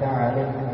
تعالى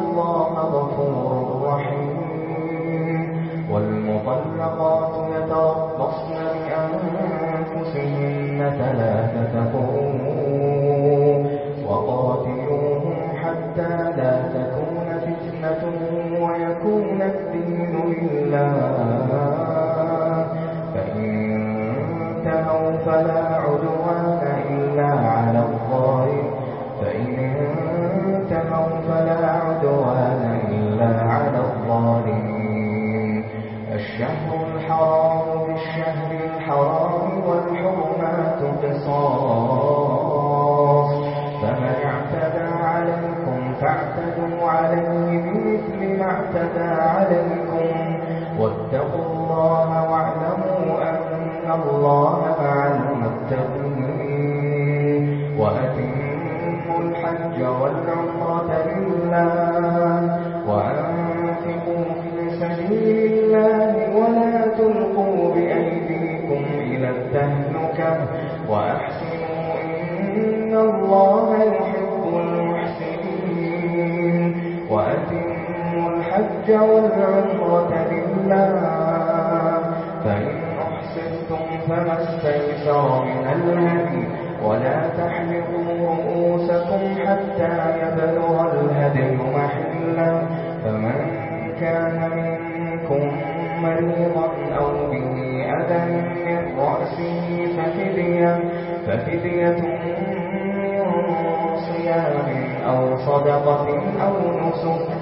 الله الْهَدِي وَلَا تَحْمِلُوا رُءُوسَكُمْ حَتَّى يَبْلُغَ الْهَدْيُ مَحِلَّهُ فَمَنْ كَانَ مِنْكُمْ مَرِيضًا أَوْ بِهِ أَذًى مِنْ رَأْسِهِ فَفِدْيَةٌ فَفِدْيَةٌ مِنْ صِيَامٍ أَوْ صَدَقَةٍ أَوْ نُسُكٍ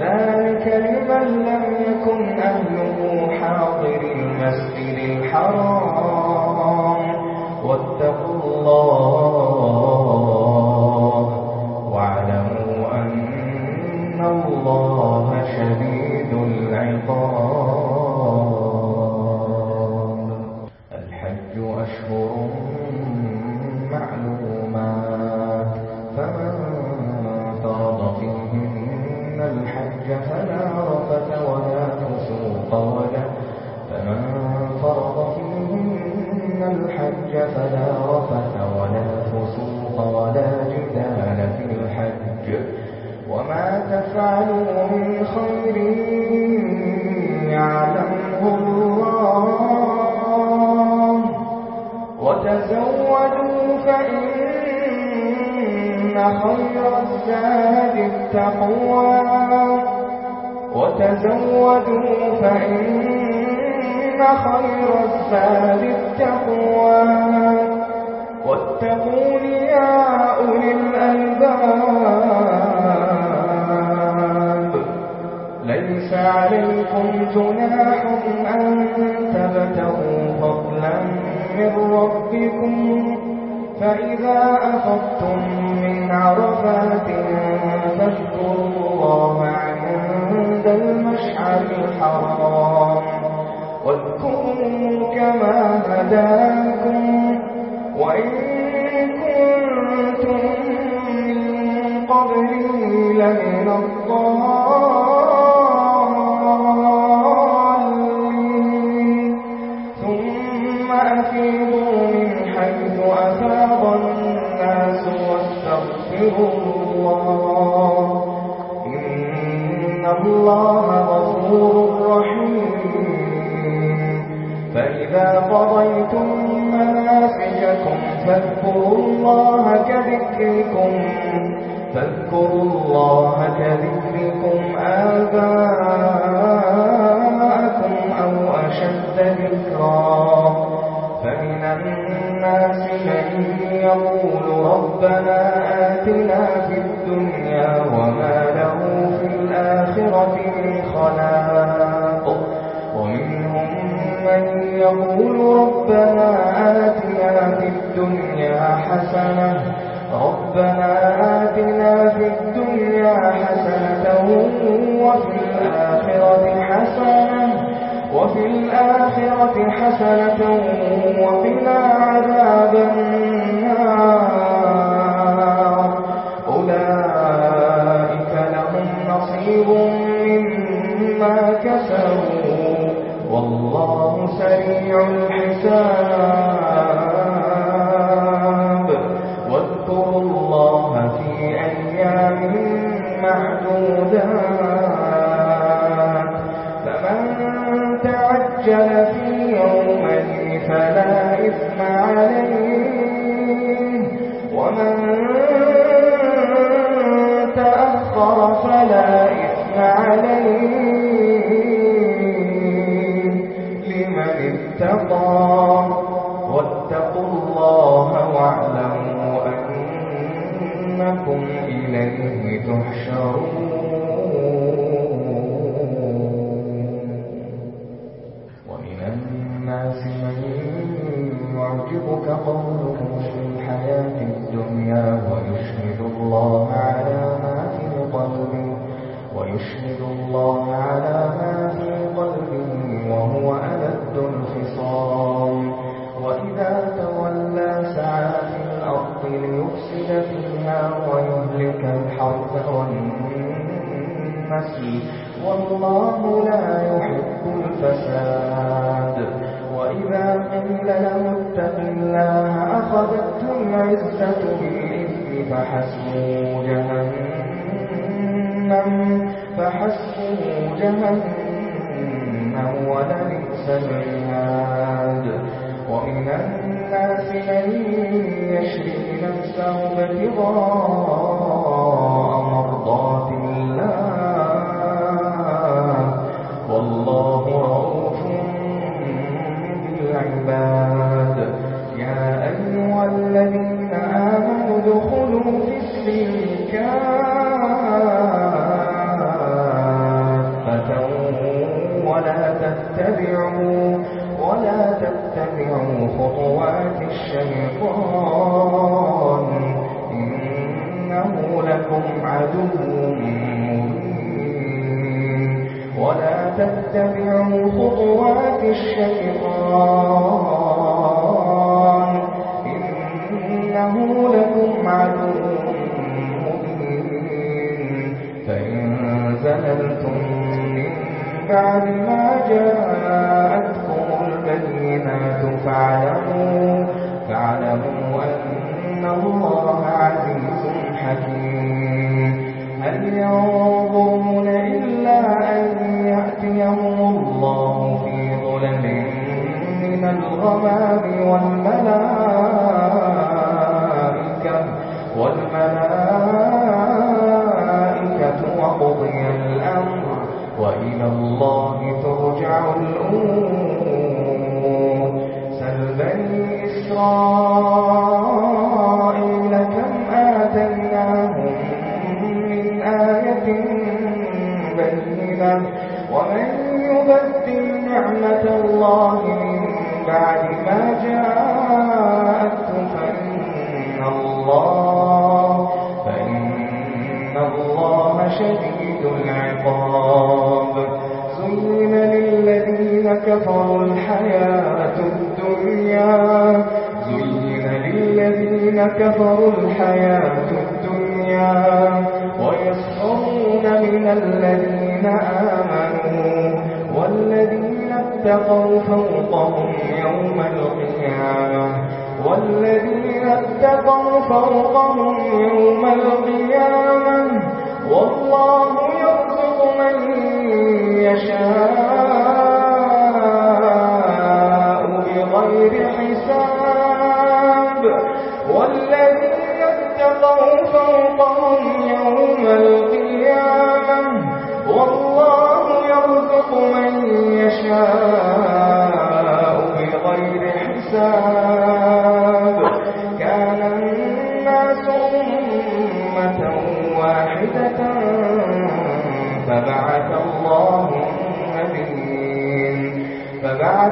ذلك لمن لم يكن أهله حاضر المسجد الحرام. واتقوا الله إن الحج فلا رفت ولا فسوق ولا جدال في الحج وما تفعلوا من خير يعلمه الله وتزودوا فإن خير الزاد التقوى وتزودوا فإن إن خير الزاد التقوى واتقون يا أولي الألباب ليس عليكم جناح أن تبتغوا فضلا من ربكم فإذا أخذتم من عرفات فاشكروا الله عند المشعر الحرام واذكروا كما هداكم وإن كنتم من قبله لمن الضالين ثم أفيضوا من حيث أفاض الناس واستغفروا الله إن الله غفور فإذا قضيتم مناسجكم فاذكروا الله كذكركم فاذكروا الله كذكركم آباءكم أو أشد ذكرا فمن الناس من يقول ربنا آتنا في الدنيا وما له في الآخرة من خلاق من يقول ربنا آتنا في الدنيا حسنة، ربنا آتنا في الدنيا حسنة وفي الآخرة حسنة، وفي الآخرة حسنة وقنا عذاب النار. سريع الحساب. تتبعوا خطوات الشيطان إنه لكم عدو مبين ولا تتبعوا خطوات الشيطان الله شديد العقاب. زين للذين كفروا الحياة الدنيا. زين للذين كفروا الحياة الدنيا. ويسخرون من الذين آمنوا. والذين اتقوا فوقهم يوم القيامة. والذين اتقوا فوقهم يوم القيامة. والله يرزق من يشاء بغير حساب. والذين اتقوا فوقهم يوم القيامة. والله يرزق من يشاء بغير حساب.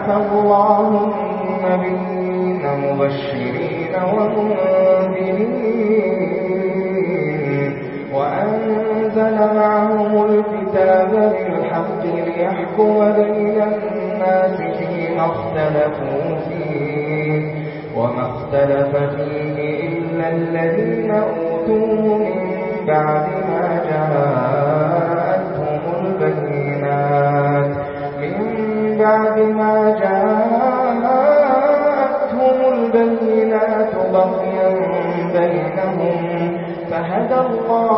فبعث الله النبيين مبشرين ومنذرين وأنزل معهم الكتاب بالحق ليحكم بين الناس فيما اختلفوا فيه وما اختلف فيه إلا الذين أوتوه من بعد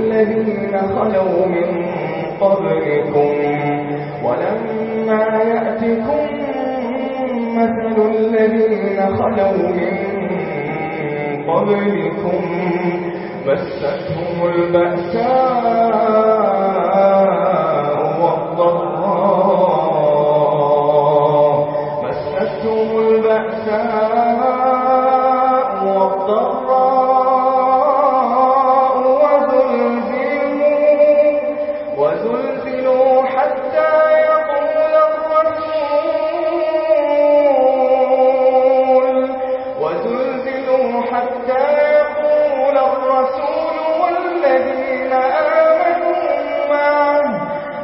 الذين خلوا من قبلكم ولما يأتكم مثل الذين خلوا من قبلكم مستهم البأساء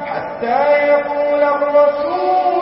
حتى يقول الرسول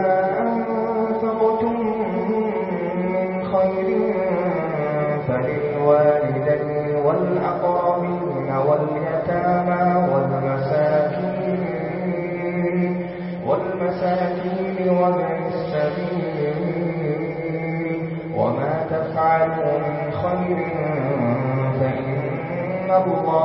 قل أنفقتم من خير فللوالدين والأقربين واليتامى والمساكين والمساكين وابن السبيل. وما تفعلوا من خير فإن الله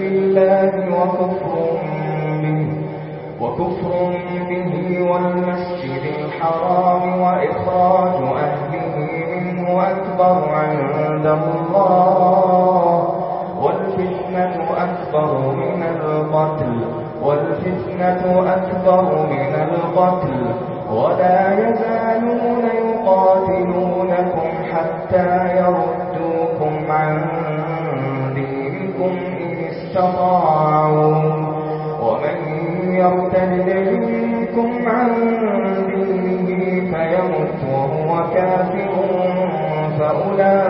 بالله وكفر به وكفر به والمسجد الحرام وإخراج أهله منه أكبر عند الله، والفتنة أكبر من القتل، والفتنة أكبر من القتل، ولا يزالون يقاتلونكم حتى يردوكم عن دينكم. استطاعوا. ومن يرتد منكم عن دينه فيمت وهو كافر فأولئك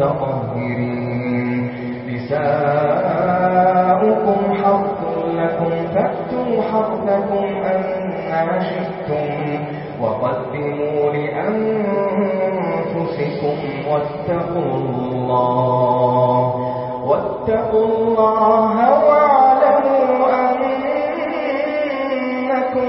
المتطهرين نساؤكم حرث لكم، فأتوا حرثكم أنا شئتم، وقدموا لأنفسكم واتقوا الله. واتقوا الله واعلموا أنكم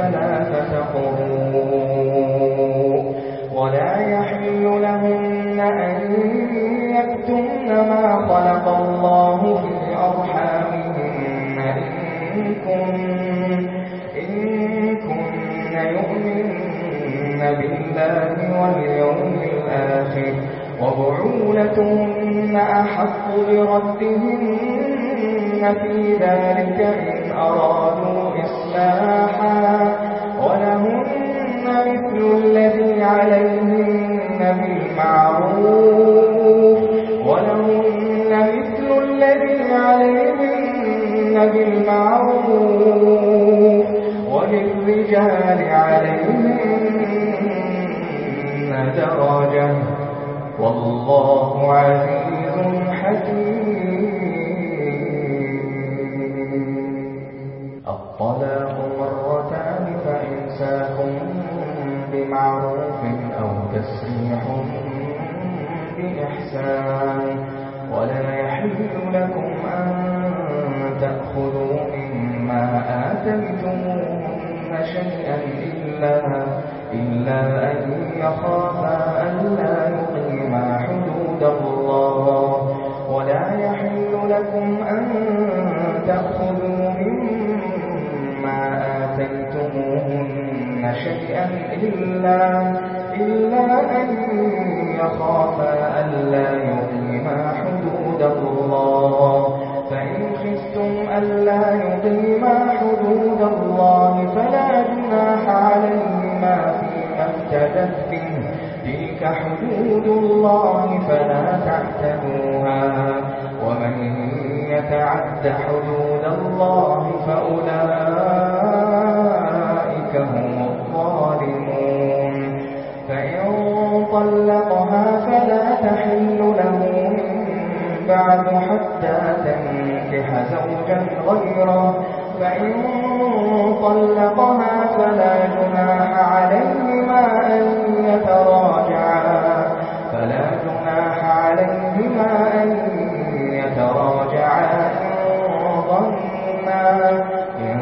ثلاثة قروء ولا يحل لهن أن يكتمن ما خلق الله في أرحامهن. إن كن إن كن يؤمن بالله واليوم الآخر. وبعولتهن أحق بردهن في ذلك إن أرادوا طلاق مرتان فإمساكم بمعروف أو تسريح بإحسان ولا يحل لكم أن تأخذوا مما آتيتموهن شيئا إلا يخافا ألا يقيما حدود الله. فإن خفتم ألا يقيما حدود الله، فلا جناح عليهما فيما افتدت به. تلك حدود الله فلا تعتدوها. ومن يتعد حدود كثيرا فإن طلقها فلا جناح عليهما أن يتراجعا، فلا جناح عليهما أن يتراجعا، إن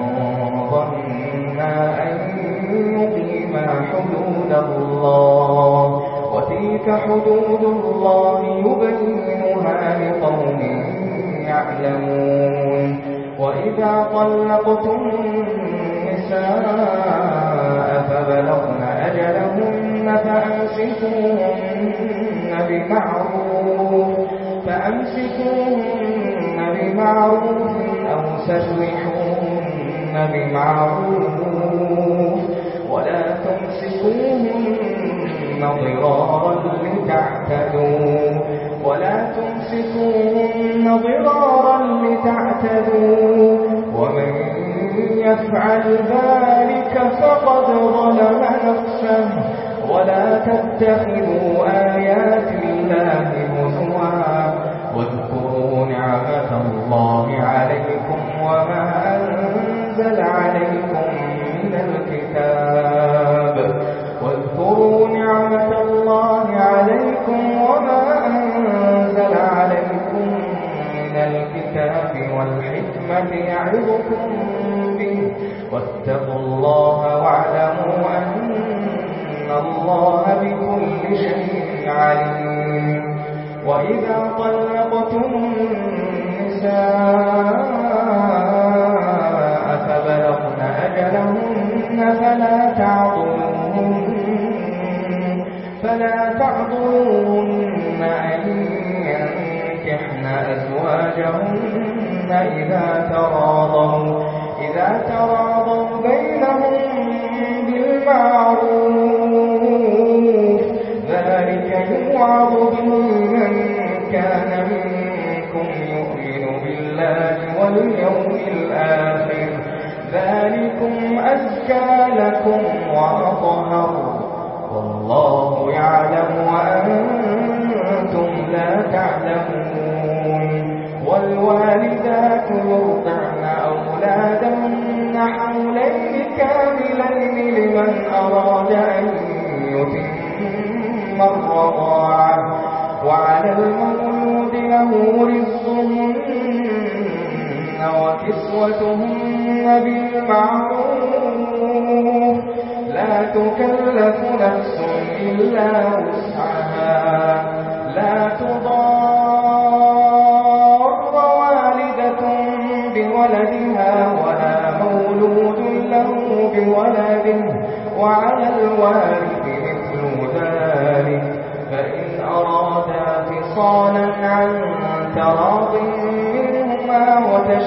ظنا أن يقيما حدود الله، وتلك حدود إذا طلقتم النساء فبلغن أجلهن فأمسكوهن بمعروف فأمسكوهن بمعروف أو سرحوهن بمعروف ولا تمسكوهن ضرارا لتعتدوا ولا تمسكوهن ضرارا لتعتدوا يفعل ذلك فقد ظلم نفسه. ولا تتخذوا آيات وإذا طلقتم النساء فبلغن أجلهن فلا تعضلوهن فلا تعضلوهن أن ينكحن أزواجهن إذا ترى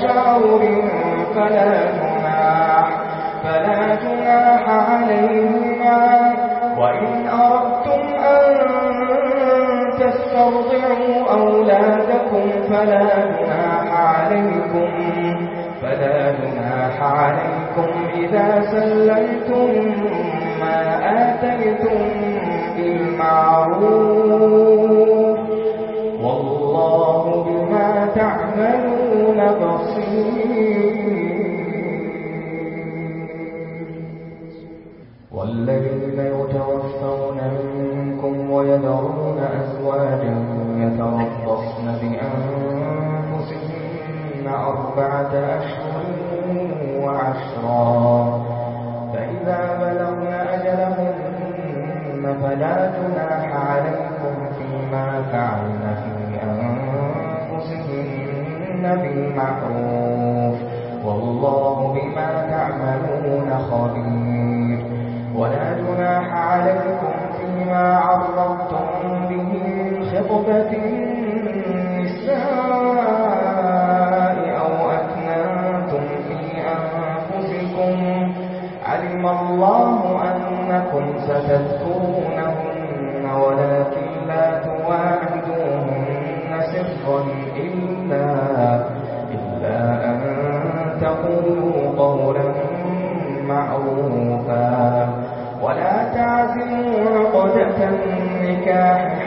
شعور فلا جناح فلا جناح عليهما. وإن أردتم أن تسترضعوا أولادكم فلا جناح عليكم. فلا جناح عليكم إذا سلمتم ما آتيتم بالمعروف. والله بما تعملون يوم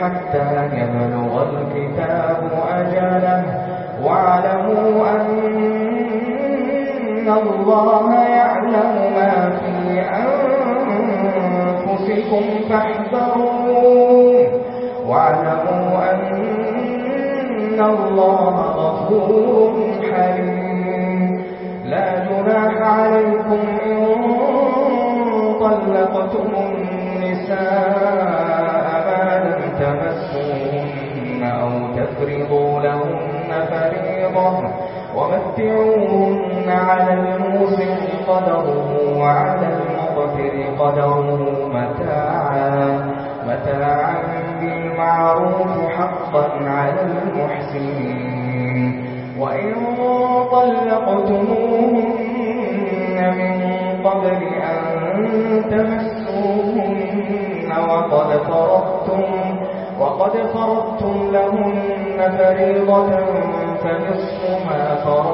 حتى يبلغ قدره متاعا متاعا بالمعروف حقا على المحسنين. وإن طلقتموهن من قبل أن تمسوهن وقد فرضتم وقد فرضتم لهن فريضة فنصف ما فرضتم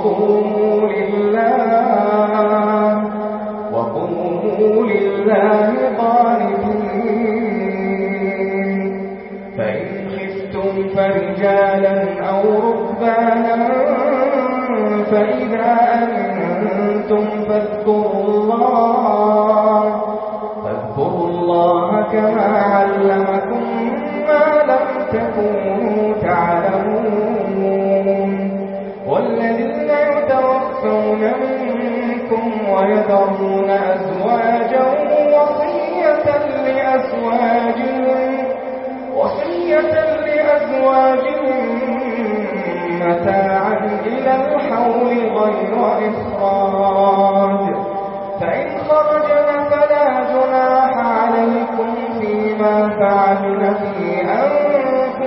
وقوموا لله وقوموا لله قانتين. فإن خفتم فرجالا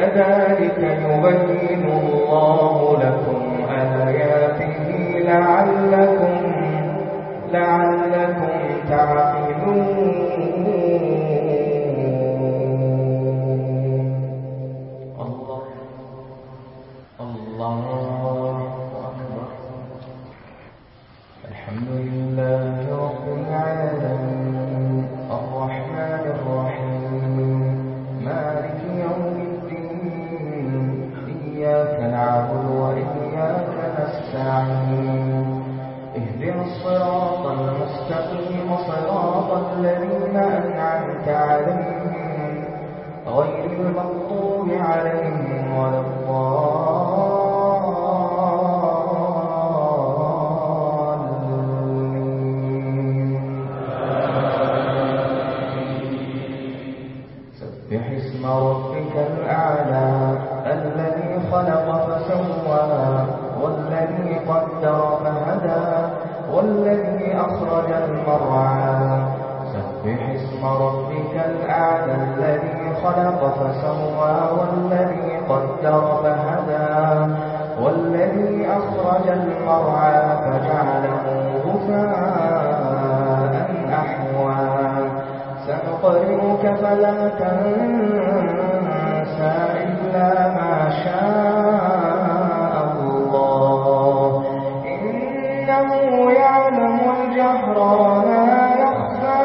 كذلك يبين الله لكم آياته لعلكم لعلكم تعقلون الضالين سبح اسم ربك الأعلى، الذي خلق فسوى، والذي قدر فهدى، والذي أخرج المرعى. سبح اسم ربك الأعلى، الذي خلق فسوى، والذي قدر فهدى، والذي أخرج المرعى، فجعله غثاء سنقرئك فلا تنسى إلا ما شاء الله إنه يعلم الجهر وما يخفى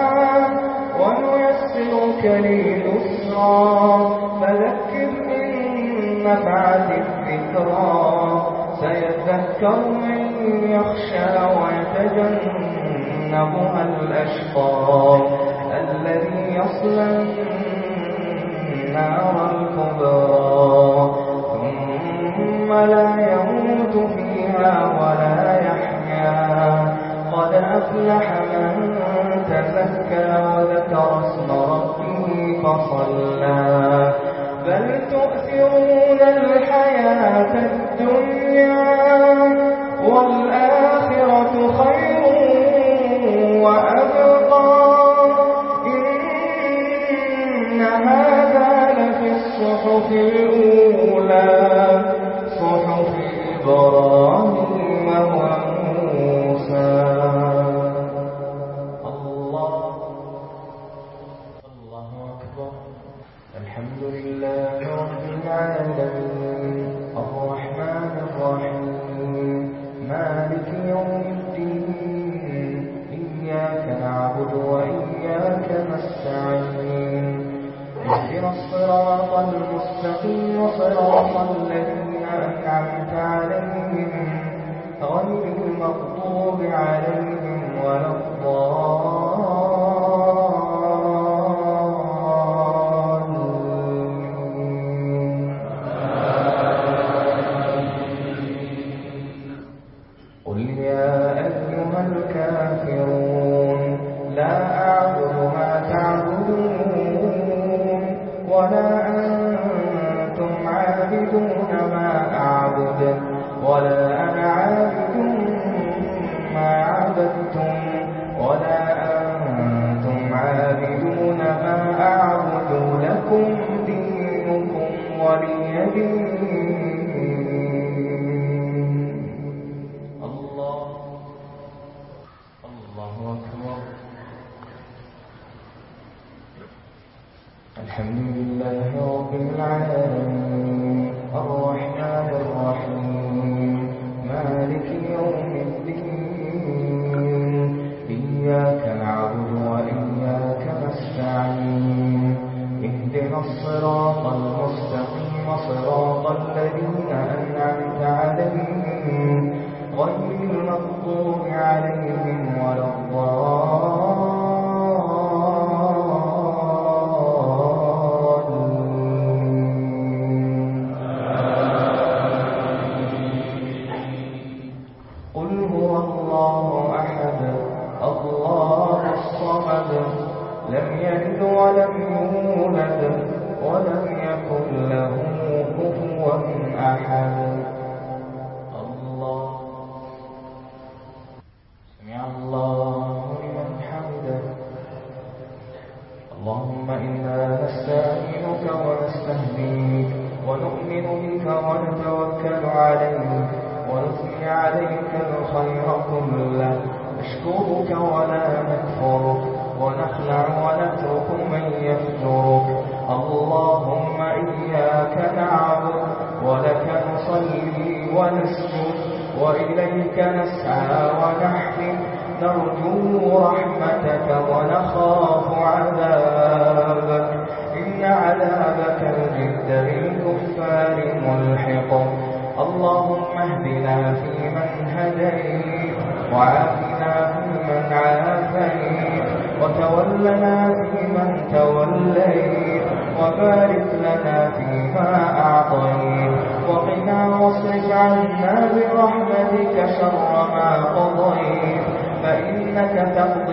ونيسرك لليسرى فذكر إن نفعت الذكرى سيذكر من يخشى ويتجنبها الأشقى يصلى النار الكبرى، ثم لا يموت فيها ولا يحيا. قد أفلح من تزكى وذكر اسم ربه فصلى. بل تؤثرون الحياة الدنيا صحف الحمد لله رب العالمين الرحمن الرحيم مالك يوم الدين إياك نعبد وإياك نستعين اهدنا الصراط المستقيم صراط الذين أنعمت عليهم غير المغضوب عليهم نرجو رحمتك ونخاف عذابك. إن عذابك الجد للكفار ملحق. اللهم اهدنا فيمن هديت وعافنا فيمن عافيت. وتولنا فيمن توليت. وبارك لنا فيما أعطيت. وقنا واصرف عنا برحمتك شر ما قضيت. فإنك چاہتا ہوں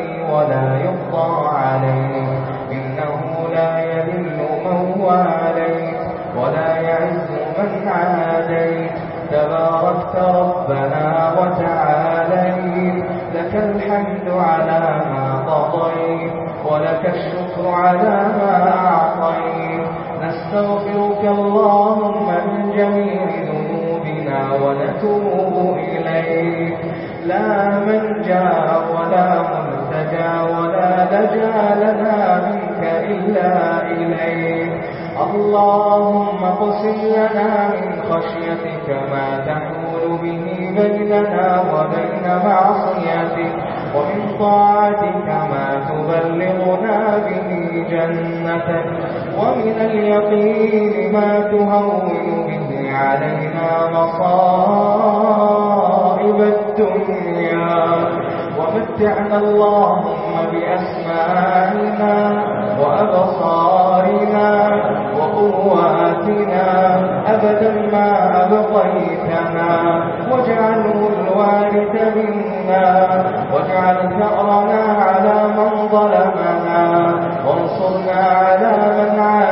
اليقين ما تهون به علينا مصائب الدنيا. ومتعنا اللهم بأسمائنا وأبصارنا وقواتنا. أبدا ما أبقيتنا. واجعله الوارث منا. واجعل ثأرنا على من ظلمنا. وانصرنا على من عادنا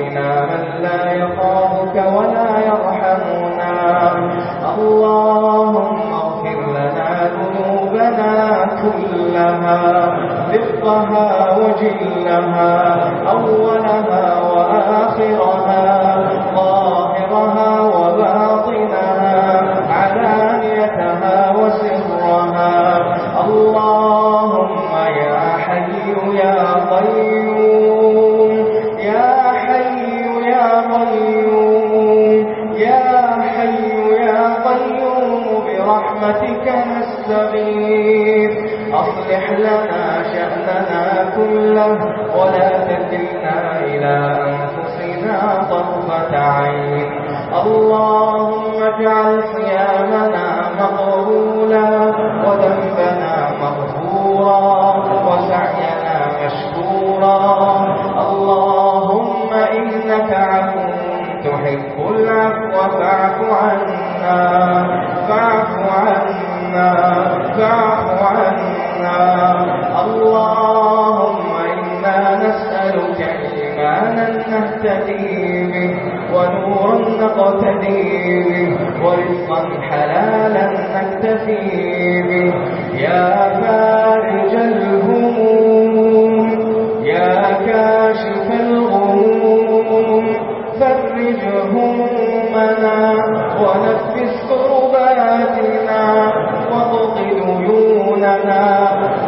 بنا من لا يخافك ولا يرحمنا اللهم اغفر لنا ذنوبنا كلها دقها وجلها أولها وآخرها ظاهرها برحمتك نستغيث. أصلح لنا شأننا كله ولا تكلنا إلى أنفسنا طرفة عين. اللهم اجعل صيامنا مقبولا وذنبنا مغفورا وسعينا مشكورا. اللهم إنك عفو تحب العفو فاعف عنا. نقتدي به ورزقا حلالا نكتفي به يا فارج الهموم يا كاشف الغموم فرج همومنا ونفس كرباتنا واقض ديوننا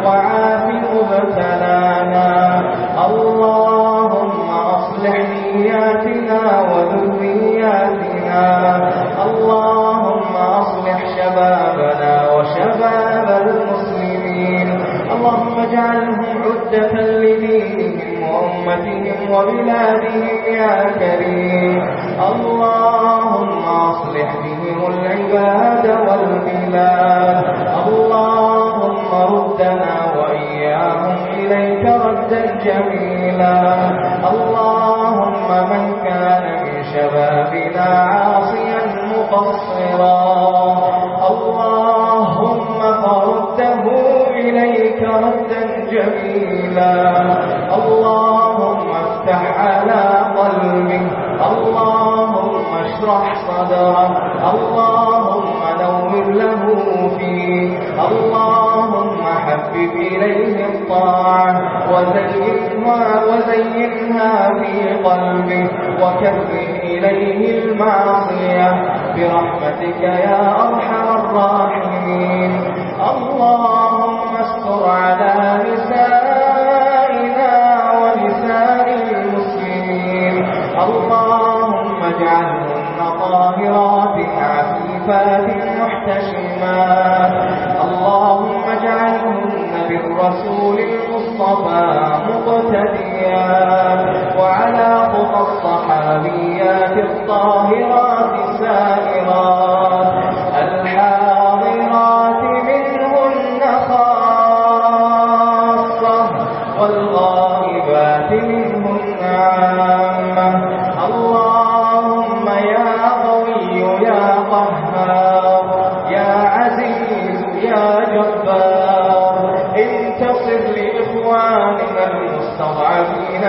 وعاف مبتلانا اللهم أصلح نياتنا اجعلهم لدينهم وأمتهم وبلادهم يا كريم. الله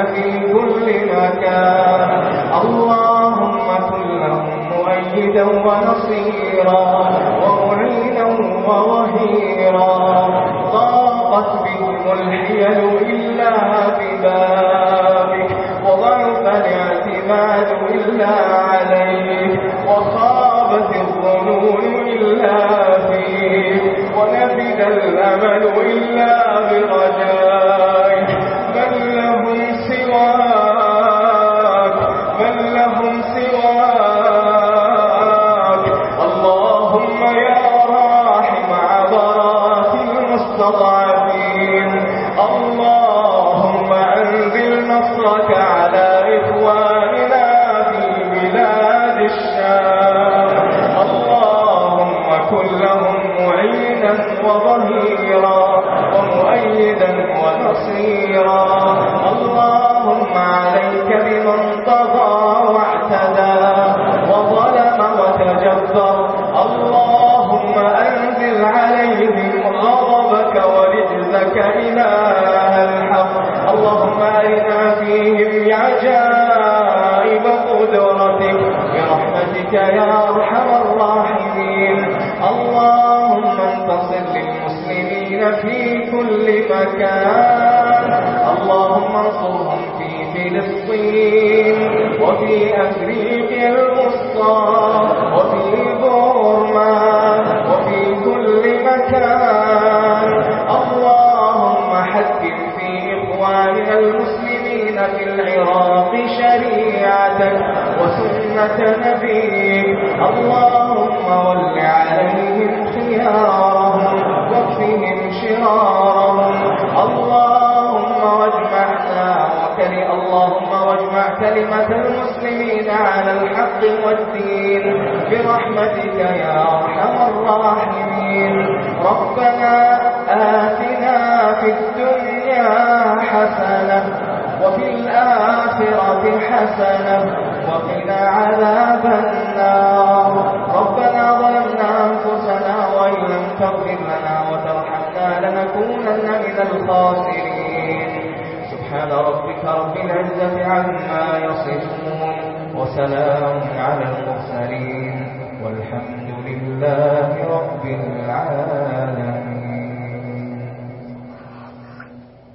في كل مكان. اللهم كن لهم مؤيدا ونصيرا، ومعينا وظهيرا ضاقت بهم الحيل إلا ببابك، وضعف الاعتماد إلا عليك، وخابت الظنون إلا فيك ونفد الأمل إلا برجائك ومؤيدا ونصيرا اللهم عليك بمن طغى واعتدى وظلم وتجبر. اللهم أنزل عليهم غضبك ورجزك إله الحق. اللهم أرنا فيهم عجائب قدرتك. برحمتك يا أرحم كل مكان اللهم انصرهم في فلسطين وفي أفريقيا الوسطى وفي بورما وفي كل مكان. اللهم حكم في إخواننا المسلمين في العراق شريعتك وسنة نبيك. اللهم ول عليهم خيارهم واكفهم شرارهم. كلمة المسلمين على الحق والدين برحمتك يا أرحم الراحمين. ربنا آتنا في الدنيا حسنة وفي الآخرة حسنة وقنا عذاب النار. ربنا ظلمنا أنفسنا وإن لم تغفر لنا وترحمنا لنكونن من الخاسرين. سبحان ربك رب العزة عما يصفون وسلام على المرسلين